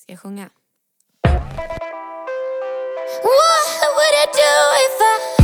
Ska jag sjunga? What would I do if I